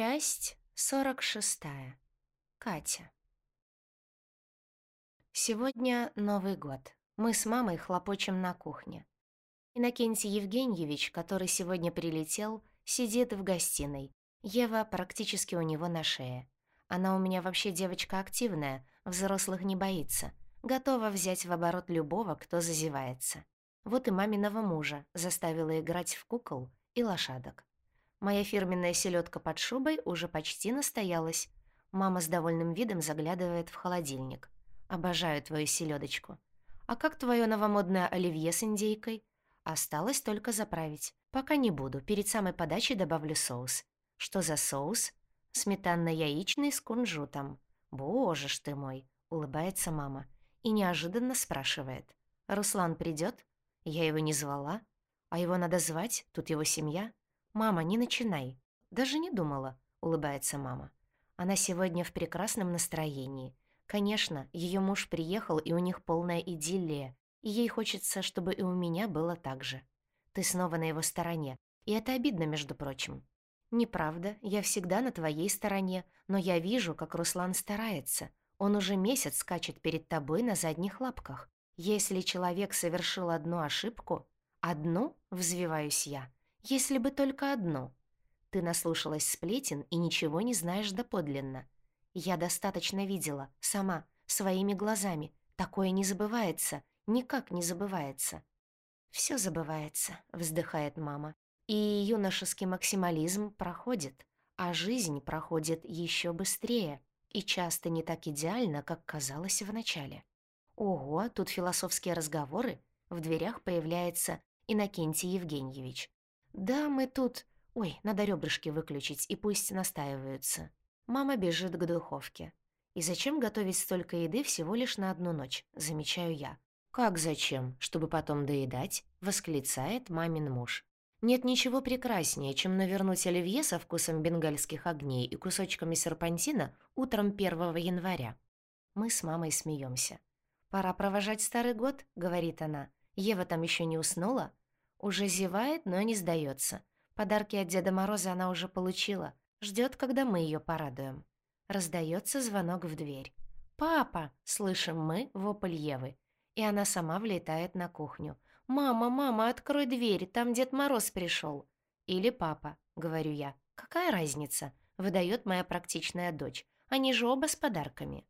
Часть 46. Катя. Сегодня Новый год. Мы с мамой хлопочем на кухне. Иннокентий Евгеньевич, который сегодня прилетел, сидит в гостиной. Ева практически у него на шее. Она у меня вообще девочка активная, взрослых не боится. Готова взять в оборот любого, кто зазевается. Вот и маминого мужа заставила играть в кукол и лошадок. Моя фирменная селедка под шубой уже почти настоялась. Мама с довольным видом заглядывает в холодильник. «Обожаю твою селедочку. А как твое новомодное оливье с индейкой? Осталось только заправить. Пока не буду, перед самой подачей добавлю соус. Что за соус? Сметанно-яичный с кунжутом. Боже ж ты мой!» — улыбается мама. И неожиданно спрашивает. «Руслан придет? Я его не звала. А его надо звать, тут его семья. «Мама, не начинай». «Даже не думала», — улыбается мама. Она сегодня в прекрасном настроении. Конечно, ее муж приехал, и у них полная идиллия, и ей хочется, чтобы и у меня было так же. Ты снова на его стороне, и это обидно, между прочим. Неправда, я всегда на твоей стороне, но я вижу, как Руслан старается. Он уже месяц скачет перед тобой на задних лапках. Если человек совершил одну ошибку... Одну, взвиваюсь я, если бы только одно. Ты наслушалась сплетен и ничего не знаешь доподлинно. Я достаточно видела, сама, своими глазами. Такое не забывается, никак не забывается. Все забывается», — вздыхает мама. «И юношеский максимализм проходит, а жизнь проходит еще быстрее и часто не так идеально, как казалось вначале». Ого, тут философские разговоры. В дверях появляется Иннокентий Евгеньевич. «Да, мы тут...» «Ой, надо ребрышки выключить, и пусть настаиваются». Мама бежит к духовке. «И зачем готовить столько еды всего лишь на одну ночь?» – замечаю я. «Как зачем? Чтобы потом доедать?» – восклицает мамин муж. Нет ничего прекраснее, чем навернуть оливье со вкусом бенгальских огней и кусочками серпантина утром 1 января. Мы с мамой смеемся. «Пора провожать Старый год», — говорит она. «Ева там еще не уснула?» Уже зевает, но не сдается. Подарки от Деда Мороза она уже получила. Ждет, когда мы ее порадуем. Раздается звонок в дверь. «Папа!» — слышим мы вопль Евы. И она сама влетает на кухню. «Мама, мама, открой дверь, там Дед Мороз пришел. «Или папа», — говорю я. «Какая разница?» — выдает моя практичная дочь. «Они же оба с подарками».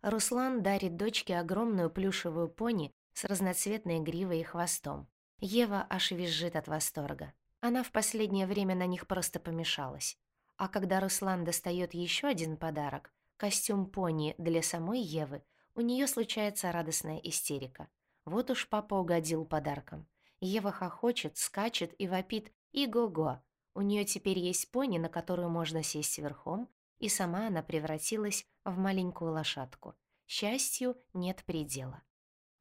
Руслан дарит дочке огромную плюшевую пони с разноцветной гривой и хвостом. Ева аж визжит от восторга. Она в последнее время на них просто помешалась. А когда Руслан достает еще один подарок, костюм пони для самой Евы, у нее случается радостная истерика. Вот уж папа угодил подарком. Ева хохочет, скачет и вопит «И-го-го!». У нее теперь есть пони, на которую можно сесть верхом, и сама она превратилась в маленькую лошадку. Счастью нет предела.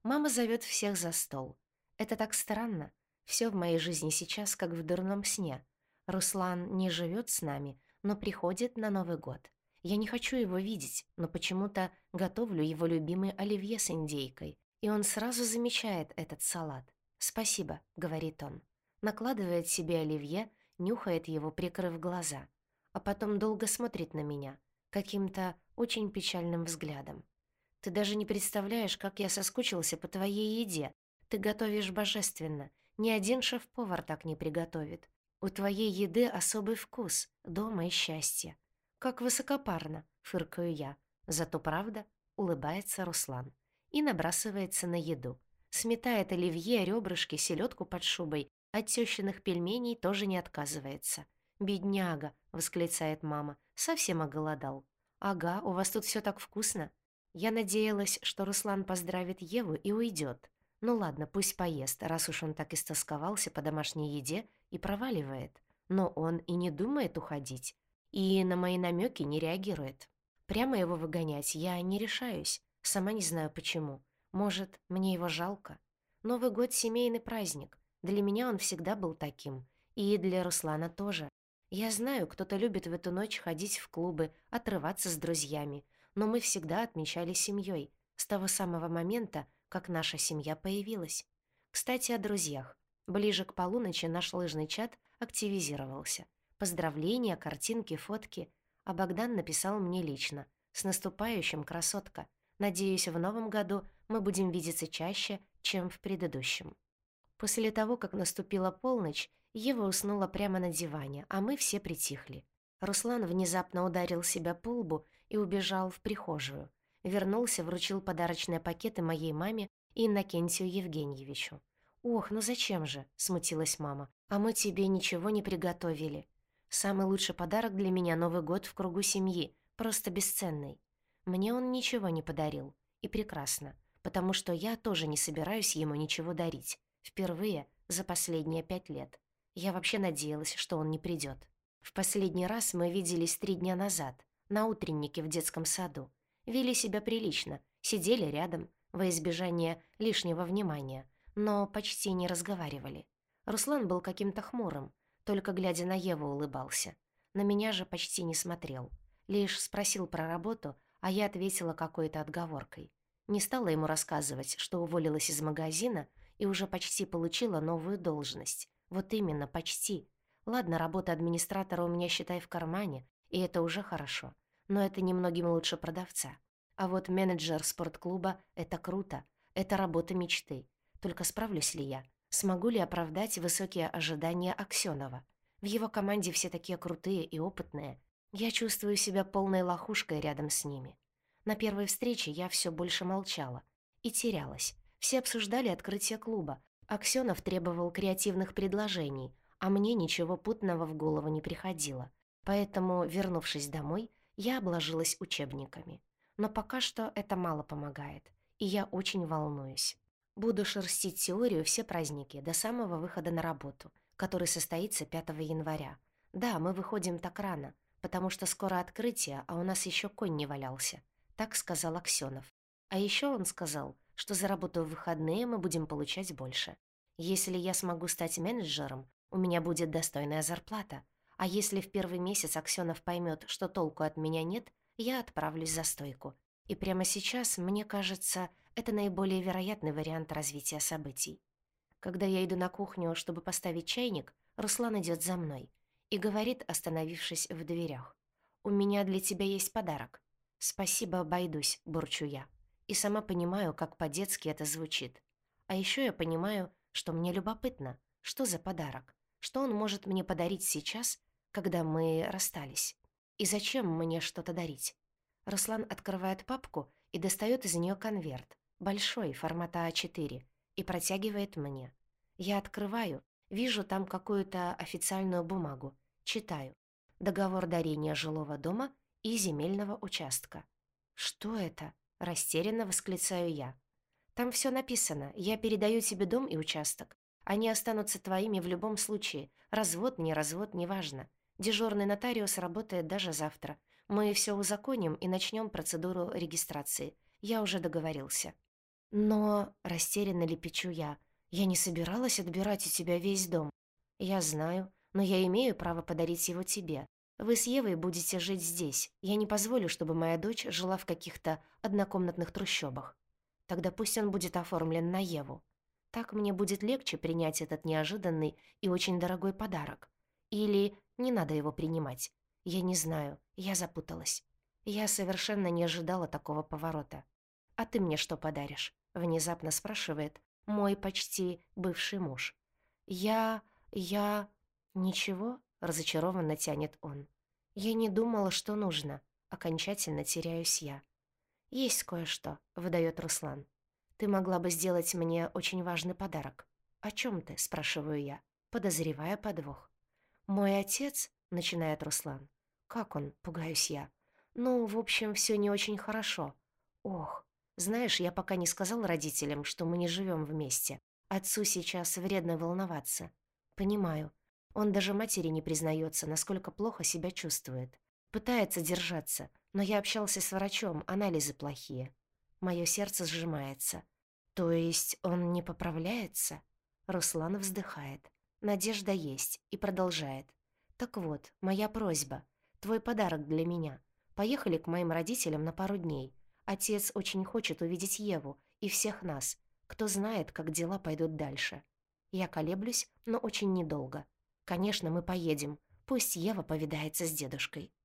Мама зовет всех за стол. Это так странно. Все в моей жизни сейчас как в дурном сне. Руслан не живет с нами, но приходит на Новый год. Я не хочу его видеть, но почему-то готовлю его любимый оливье с индейкой. И он сразу замечает этот салат. «Спасибо», — говорит он. Накладывает себе оливье, нюхает его, прикрыв глаза. А потом долго смотрит на меня, каким-то очень печальным взглядом. «Ты даже не представляешь, как я соскучился по твоей еде», ты готовишь божественно. Ни один шеф-повар так не приготовит. У твоей еды особый вкус, дома и счастье. Как высокопарно, фыркаю я. Зато правда, улыбается Руслан. И набрасывается на еду. Сметает оливье, ребрышки, селедку под шубой. От тещиных пельменей тоже не отказывается. «Бедняга!» — восклицает мама. «Совсем оголодал». «Ага, у вас тут все так вкусно». Я надеялась, что Руслан поздравит Еву и уйдет. Ну ладно, пусть поест, раз уж он так истосковался по домашней еде и проваливает. Но он и не думает уходить. И на мои намеки не реагирует. Прямо его выгонять я не решаюсь. Сама не знаю почему. Может, мне его жалко. Новый год — семейный праздник. Для меня он всегда был таким. И для Руслана тоже. Я знаю, кто-то любит в эту ночь ходить в клубы, отрываться с друзьями. Но мы всегда отмечали семьей. С того самого момента, как наша семья появилась. Кстати, о друзьях. Ближе к полуночи наш лыжный чат активизировался. Поздравления, картинки, фотки. А Богдан написал мне лично. «С наступающим, красотка! Надеюсь, в новом году мы будем видеться чаще, чем в предыдущем». После того, как наступила полночь, Ева уснула прямо на диване, а мы все притихли. Руслан внезапно ударил себя по лбу и убежал в прихожую. Вернулся, вручил подарочные пакеты моей маме и Иннокентию Евгеньевичу. «Ох, ну зачем же?» — смутилась мама. «А мы тебе ничего не приготовили. Самый лучший подарок для меня — Новый год в кругу семьи, просто бесценный. Мне он ничего не подарил. И прекрасно, потому что я тоже не собираюсь ему ничего дарить. Впервые за последние пять лет. Я вообще надеялась, что он не придет. В последний раз мы виделись три дня назад, на утреннике в детском саду. Вели себя прилично, сидели рядом, во избежание лишнего внимания, но почти не разговаривали. Руслан был каким-то хмурым, только глядя на Еву улыбался. На меня же почти не смотрел. Лишь спросил про работу, а я ответила какой-то отговоркой. Не стала ему рассказывать, что уволилась из магазина и уже почти получила новую должность. Вот именно, почти. Ладно, работа администратора у меня, считай, в кармане, и это уже хорошо. Но это немногим лучше продавца. А вот менеджер спортклуба — это круто. Это работа мечты. Только справлюсь ли я? Смогу ли оправдать высокие ожидания Аксёнова? В его команде все такие крутые и опытные. Я чувствую себя полной лохушкой рядом с ними. На первой встрече я все больше молчала и терялась. Все обсуждали открытие клуба. Аксёнов требовал креативных предложений, а мне ничего путного в голову не приходило. Поэтому, вернувшись домой, я обложилась учебниками. Но пока что это мало помогает, и я очень волнуюсь. Буду шерстить теорию все праздники до самого выхода на работу, который состоится 5 января. Да, мы выходим так рано, потому что скоро открытие, а у нас еще конь не валялся. Так сказал Аксенов. А еще он сказал, что за работу в выходные мы будем получать больше. Если я смогу стать менеджером, у меня будет достойная зарплата. А если в первый месяц Аксёнов поймет, что толку от меня нет, я отправлюсь за стойку. И прямо сейчас, мне кажется, это наиболее вероятный вариант развития событий. Когда я иду на кухню, чтобы поставить чайник, Руслан идет за мной и говорит, остановившись в дверях. «У меня для тебя есть подарок». «Спасибо, обойдусь», — бурчу я. И сама понимаю, как по-детски это звучит. А еще я понимаю, что мне любопытно, что за подарок. Что он может мне подарить сейчас, когда мы расстались? И зачем мне что-то дарить? Руслан открывает папку и достает из нее конверт, большой, формата А4, и протягивает мне. Я открываю, вижу там какую-то официальную бумагу, читаю. Договор дарения жилого дома и земельного участка. «Что это?» – растерянно восклицаю я. «Там все написано. Я передаю тебе дом и участок. Они останутся твоими в любом случае. Развод, не развод, неважно. Дежурный нотариус работает даже завтра. Мы все узаконим и начнем процедуру регистрации. Я уже договорился. Но, растерянно лепечу я, я не собиралась отбирать у тебя весь дом. Я знаю, но я имею право подарить его тебе. Вы с Евой будете жить здесь. Я не позволю, чтобы моя дочь жила в каких-то однокомнатных трущобах. Тогда пусть он будет оформлен на Еву. Так мне будет легче принять этот неожиданный и очень дорогой подарок. Или не надо его принимать. Я не знаю, я запуталась. Я совершенно не ожидала такого поворота. «А ты мне что подаришь?» — внезапно спрашивает мой почти бывший муж. «Я... я...» «Ничего?» — разочарованно тянет он. «Я не думала, что нужно. Окончательно теряюсь я». «Есть кое-что», — выдает Руслан. Ты могла бы сделать мне очень важный подарок. О чем ты?» – спрашиваю я, подозревая подвох. «Мой отец», – начинает Руслан. «Как он?» – пугаюсь я. «Ну, в общем, все не очень хорошо. Ох, знаешь, я пока не сказал родителям, что мы не живем вместе. Отцу сейчас вредно волноваться. Понимаю. Он даже матери не признается, насколько плохо себя чувствует. Пытается держаться, но я общался с врачом, анализы плохие. Мое сердце сжимается. То есть он не поправляется? Руслан вздыхает. Надежда есть и продолжает. Так вот, моя просьба. Твой подарок для меня. Поехали к моим родителям на пару дней. Отец очень хочет увидеть Еву и всех нас. Кто знает, как дела пойдут дальше. Я колеблюсь, но очень недолго. Конечно, мы поедем. Пусть Ева повидается с дедушкой.